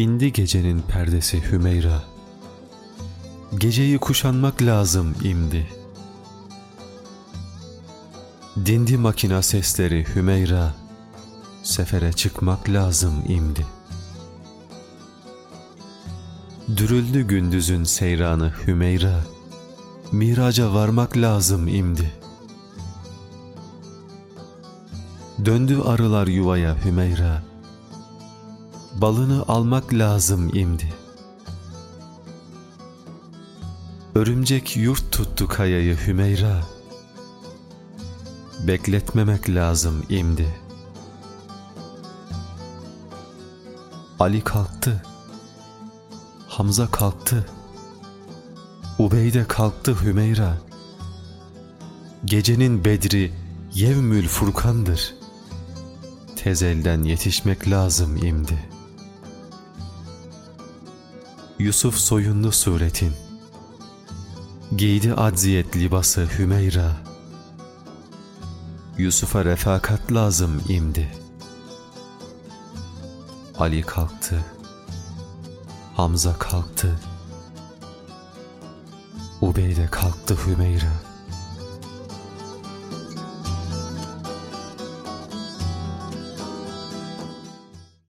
İndi gecenin perdesi Hümeyra. Geceyi kuşanmak lazım imdi. Dindi makina sesleri Hümeyra. Sefere çıkmak lazım imdi. Dürüldü gündüzün seyranı Hümeyra. Miraca varmak lazım imdi. Döndü arılar yuvaya Hümeyra. Balını almak lazım imdi. Örümcek yurt tuttu kayayı Hümeyra. Bekletmemek lazım imdi. Ali kalktı. Hamza kalktı. Ubeyde kalktı Hümeyra. Gecenin bedri Yevmül Furkan'dır. Tezelden yetişmek lazım imdi. Yusuf soyunlu suretin. Giydi acziyet libası Hümeyra. Yusuf'a refakat lazım imdi. Ali kalktı. Hamza kalktı. Ubeyde kalktı Hümeyra.